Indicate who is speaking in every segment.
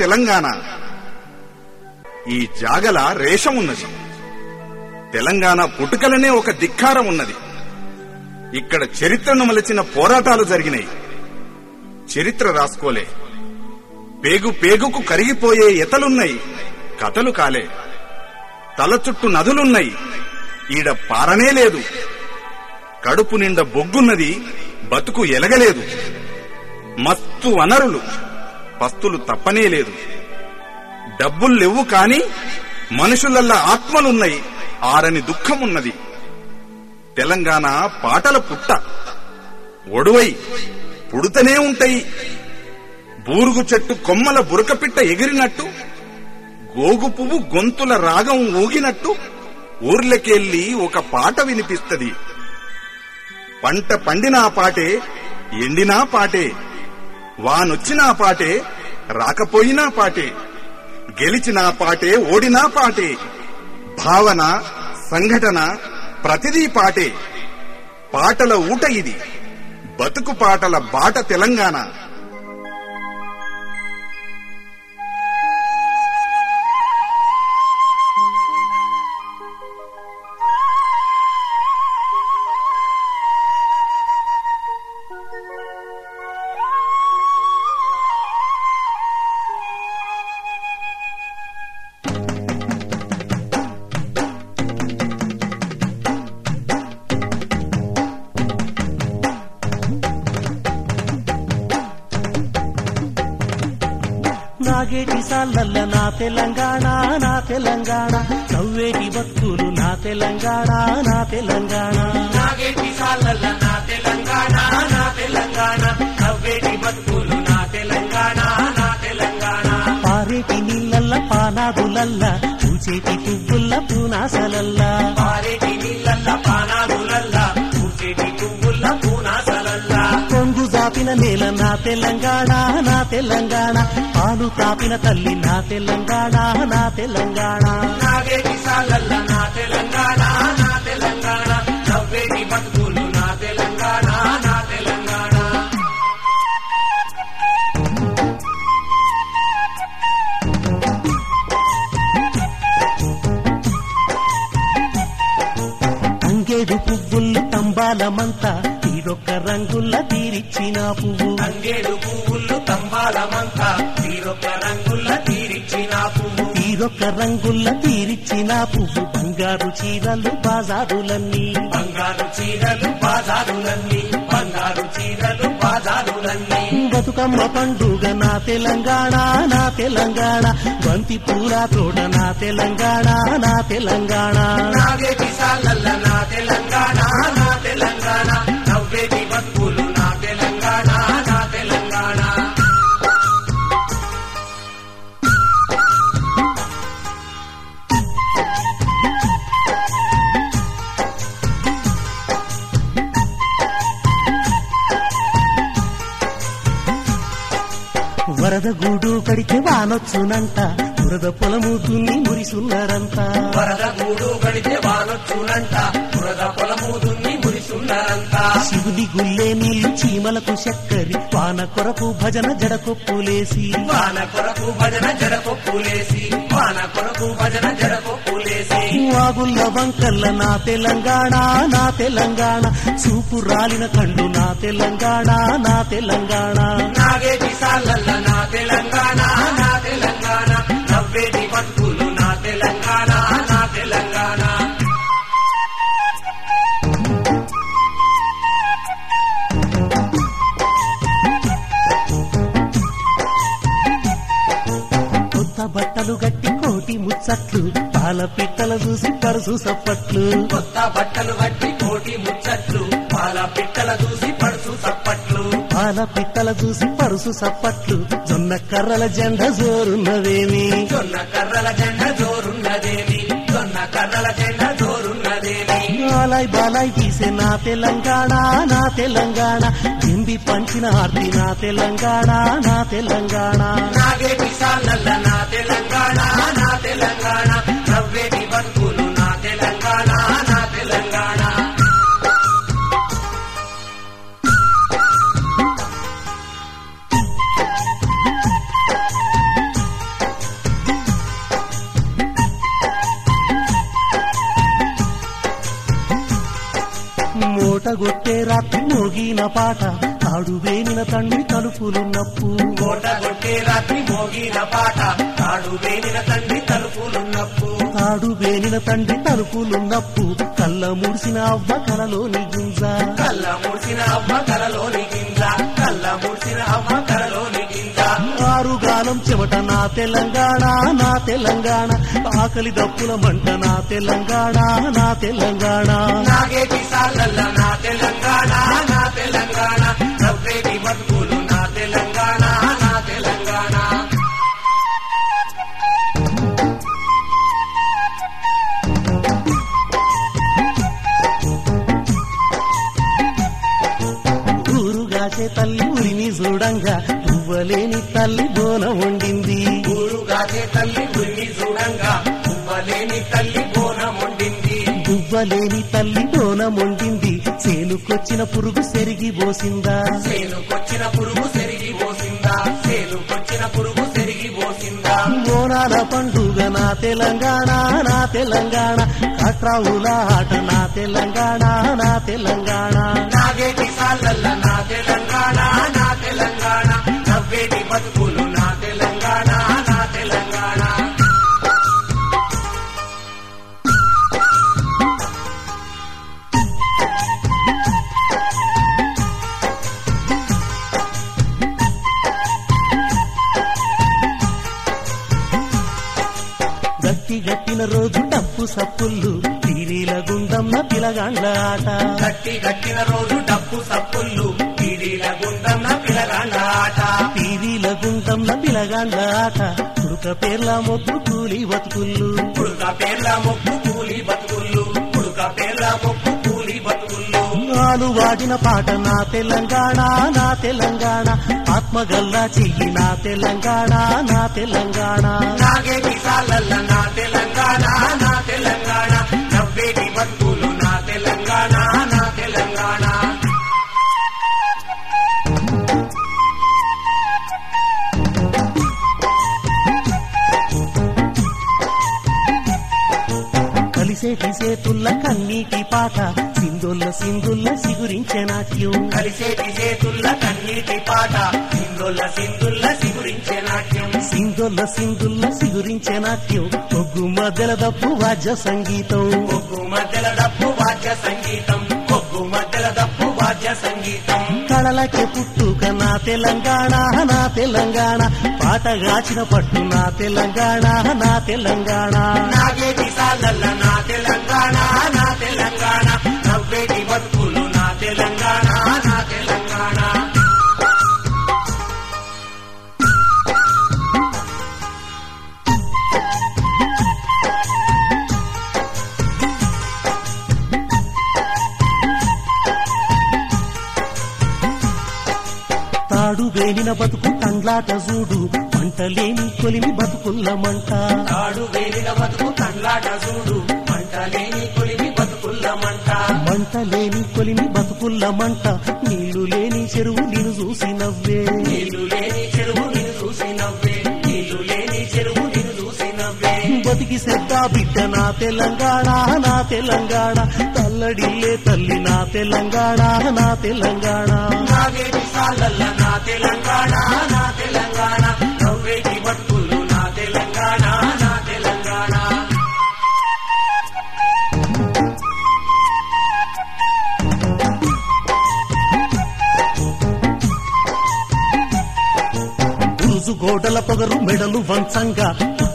Speaker 1: తెలంగాణ. ఈ జాగల రేషం ఉన్నది. తెలంగాణ పుట్టుకలనే ఒక ధిక్కారం ఉన్నది. ఇక్కడ చరిత్రను మలచిన పోరాటాలు జరిగినాయి. చరిత్ర రాసుకోలే. పేగు పేగుకు కరిగిపోయే ఎతలున్నాయి. కథలు కాలే. తల చుట్టూ నదులున్నాయి. ఈడ పారనే లేదు. కడుపు నిండా బొగ్గున్నది. బతుకు ఎలగలేదు. మస్తు వనరులు. పస్తులు తప్పనే లేదు. డబ్బులు లేవు కాని మనుషులల్లా ఆత్మలున్నాయి ఆరని దుఃఖమున్నది. తెలంగాణ పాటల పుట్ట. ఒడువై పుడుతనే ఉంటాయి. బూరుగు చెట్టు కొమ్మల బురకపిట్ట ఎగిరినట్టు. గోగు పువ్వు గొంతుల రాగం ఊగినట్టు. ఊర్లకెళ్ళి ఒక పాట వినిపిస్తది. పంట పండినా పాటే ఎండినా పాటే వానొచ్చినా పాటే రాకపోయినా పాటే గెలిచినా పాటే ఓడినా పాటే భావన సంఘటన ప్రతిదీ పాటే. పాటల ఊట ఇది బతుకు పాటల బాట తెలంగాణ.
Speaker 2: నాగేటి సాలల్ల నా తెలంగాణ నా తెలంగాణ. నవ్వేటి బతుకులు నా తెలంగాణ నా తెలంగాణ. నాగేటి సాలల్ల నా తెలంగాణ నా తెలంగాణ. నవ్వేటి బతుకులు నా తెలంగాణ నా తెలంగాణ. పారేటి నీళ్ళల్ల పానాదులల్ల పూచేటి పువ్వుల్ల పూనాసలల్ల పారేటి నీళ్ళల్ల పానా జాపిన నేల నా తెలంగాణ నా తెలంగాణ. పాలు తాపిన తల్లి నా తెలంగాణ నా తెలంగాణ. నాగేటి సాలల్ల నా తెలంగాణ నా తెలంగాణ. నవ్వేటి బతుకులు నా తెలంగాణ నా తెలంగాణ. అంగేడు పువ్వులు తంబాలమంతా రంగుల్ల తీరిచ్చిన పువ్వు. అంగేడు పువ్వులు తంబాలమంతా తీరొక్క రంగుల్ల తీరిచ్చిన పువ్వు. తీరొక్క రంగుల్ల తీరిచ్చిన పువ్వు. బంగారు చీరలు బాజారులన్నీ బంగారు చీరలు బాజారులన్నీ బంగారు చీరలు బాజారులన్నీ బతుకమ్మ పండుగ నా తెలంగాణ నా తెలంగాణ. బంతి పూల తోట నా తెలంగాణ నా తెలంగాణ. నా తెలంగాణ నా తెలంగాణ. వరద గూడు కడితే వానొచ్చునంట. బురద పొలము దున్ని మురిసున్నారంట.
Speaker 3: వరద గూడు గడితే వానొచ్చునంట. బురద పొలము దున్ని మురిసున్నారంట.
Speaker 2: శివుడి గుల్లే నీళ్ళు చీమలకు చక్కరి. వాన కొరకు భజన జడకొప్పులేసి.
Speaker 3: వాన కొరకు భజన జడకొప్పులేసి. వాన కొరకు భజన జడకొప్పులేసి
Speaker 2: వాగుల్ల వంకల్ల నా తెలంగాణ నా తెలంగాణ. చూపు రాలిన కళ్ళు నా తెలంగాణ నా తెలంగాణ.
Speaker 3: నాగేటి సాలల్ల నా తెలంగాణ నా తెలంగాణ. నవ్వేటి బతుకులు నా తెలంగాణ నా తెలంగాణ.
Speaker 2: పరుసు సప్పట్లు
Speaker 3: కొత్త బట్టలు కట్టి కోటి ముచ్చట్లు. పాల పిట్టల చూసి పడుసు సప్పట్లు.
Speaker 2: పాల పిట్టల చూసి పరుసు సప్పట్లు. జొన్న కర్రల జెండ జోరున్నదేమి?
Speaker 3: జొన్న కర్రల జెండ జోరున్నదేవి జొన్న కర్రల జెండ జోరున్నదేవి
Speaker 2: బాలాయ్ బాలాయ్ తీసే నా తెలంగాణ నా తెలంగాణ. దింబి పంచిన ఆర్తి నా తెలంగాణ నా తెలంగాణ. కోటగొట్టే రాత్రి మోగిన పాట. తాడు వేనిన తండ్రి తలుపులున్నప్పు
Speaker 3: కోట కొట్టే రాత్రి మోగిన పాట. తాడు వేలిన తండ్రి తలుపులున్నప్పు
Speaker 2: తాడు వేనిన తండ్రి తలుపులున్నప్పు కళ్ళ ముడిసిన అవ్వ కలలోని గింజ.
Speaker 3: కళ్ళ ముడిసిన అవ్వ కలలోని
Speaker 2: ప్రాణం చెమట నా తెలంగాణ నా తెలంగాణ. ఆకలి దప్పుల మంట నా తెలంగాణ నా తెలంగాణ.
Speaker 3: నాగేటి సాలల్ల నా తెలంగాణ నా తెలంగాణ. నవ్వేటి బతుకులు
Speaker 2: బోనం వండింది.
Speaker 3: ఊరుగాచే తల్లి ఉరిని చూడంగా ఉవ్వలేని తల్లి
Speaker 2: పువ్వలేని పురుగు సెరిగి పోసిందా.
Speaker 3: సేనుకొచ్చిన పురుగు సెరిగి పోసిందా. సేనుకొచ్చిన పురుగు సెరిగి పోసిందా.
Speaker 2: బోనాల పండుగ నా తెలంగాణ నా తెలంగాణ. కట్రావుల ఆట నా తెలంగాణ నా తెలంగాణ.
Speaker 3: నాగేటి సాలల్ల నా తెలంగాణ నా తెలంగాణ. నవ్వేటి బతుకులు నా తెలంగాణ నా తెలంగాణ.
Speaker 2: గట్టి గట్టిన రోజు డప్పు సప్పుళ్ళు తీరీల గుండమ్మ పిలగాండ్ల ఆట.
Speaker 3: గట్టి గట్టిన రోజు డప్పు సప్పుళ్ళు పీడీల గుండన్న
Speaker 2: పిలగాండ్ల ఆట పేర్ల మొగ్గు కూలి బతుకుళ్ళు
Speaker 3: పుడుక పేర్ల మొక్కు కూలి బతుకుళ్ళు పుడుక పేర్ల మొక్కు కూలి బతుకుళ్ళు
Speaker 2: ఆలు వాడిన పాట నా తెలంగాణ నా తెలంగాణ. ఆత్మగల్లా చెయ్యి నా తెలంగాణ నా తెలంగాణ.
Speaker 3: నా తెలంగాణ.
Speaker 2: కలిసేటి సేతుల్ల కన్నీటి పాట సింధుల్ల సింధుల్ల సిగురించే నాట్యం.
Speaker 3: కలిసేటి చేతుల్ల కన్నీటి పాట. సింధుల్ల సింధుల్ల సిగురించే నాట్యం.
Speaker 2: సింధుల్ల సింధుల్ల సిగురించే నాట్యం. ఒగ్గు మధ్యల దప్పు వాద్య సంగీతం.
Speaker 3: ఒగ్గు మధ్యల డప్పు వాద్య సంగీతం. ఒగ్గు మధ్యల దప్పు వాద్య సంగీతం.
Speaker 2: కళలకే పుట్టుక నా తెలంగాణ నా తెలంగాణ. పాటగాచిన పట్టు నా తెలంగాణ నా తెలంగాణ.
Speaker 3: నాగేటి సాలల్ల నా తెలంగాణ నా తెలంగాణ. నవ్వేటి బతుకులు నా తెలంగాణ నా తెలంగాణ.
Speaker 2: వేలిన బతుకు తండ్లాట చూడు పంటలేని కొలిమి బతుకుల్ల మంట
Speaker 3: తాడు వేలిన బతుకు కళ్ళాట చూడు మంట లేని కొలిమి బతుకుల్ల మంట
Speaker 2: మంట లేని కొలిమి బతుకుల్ల మంట నీళ్ళు లేని చెరువు నిన్ను చూసి నవ్వే.
Speaker 3: నీళ్ళు లేని చెరువు
Speaker 2: బతికి శ్రద్ధ బిడ్డ నా తెలంగాణ నా తెలంగాణ. తల్లడిల్లే తల్లి నా తెలంగాణ నా తెలంగాణ.
Speaker 3: నా తెలంగాణ నా తెలంగాణ. బతుకులు నా తెలంగాణ నా తెలంగాణ.
Speaker 2: గోడల పొగరు మెడలు వంచంగా.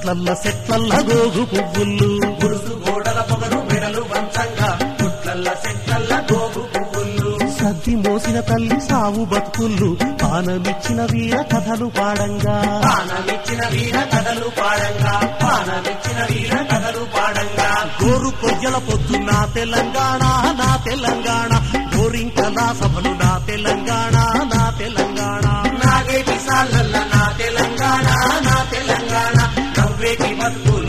Speaker 2: పుట్లల్ల సెట్లల్ల గోగు పువ్వులు.
Speaker 3: గురుసు గోడల పొగరు మెడలు వంచంగా పుట్లల్ల సెట్లల్ల గోగు పువ్వులు.
Speaker 2: సద్ది మోసిన తల్లి సావు బతుకుళ్ళు పానమిచ్చిన వీర కథలు పాడంగా.
Speaker 3: పానమిచ్చిన వీర కథలు పాడంగా పానమిచ్చిన వీర కథలు పాడంగా.
Speaker 2: గోరు కొయ్యల పొద్దు నా తెలంగాణ నా తెలంగాణ. గోరింకల సభలు నా తెలంగాణ నా తెలంగాణ.
Speaker 3: నాగేటి సాలల్ల నా తెలంగాణ నా తెలంగాణ. నవ్వేటి బతుకులు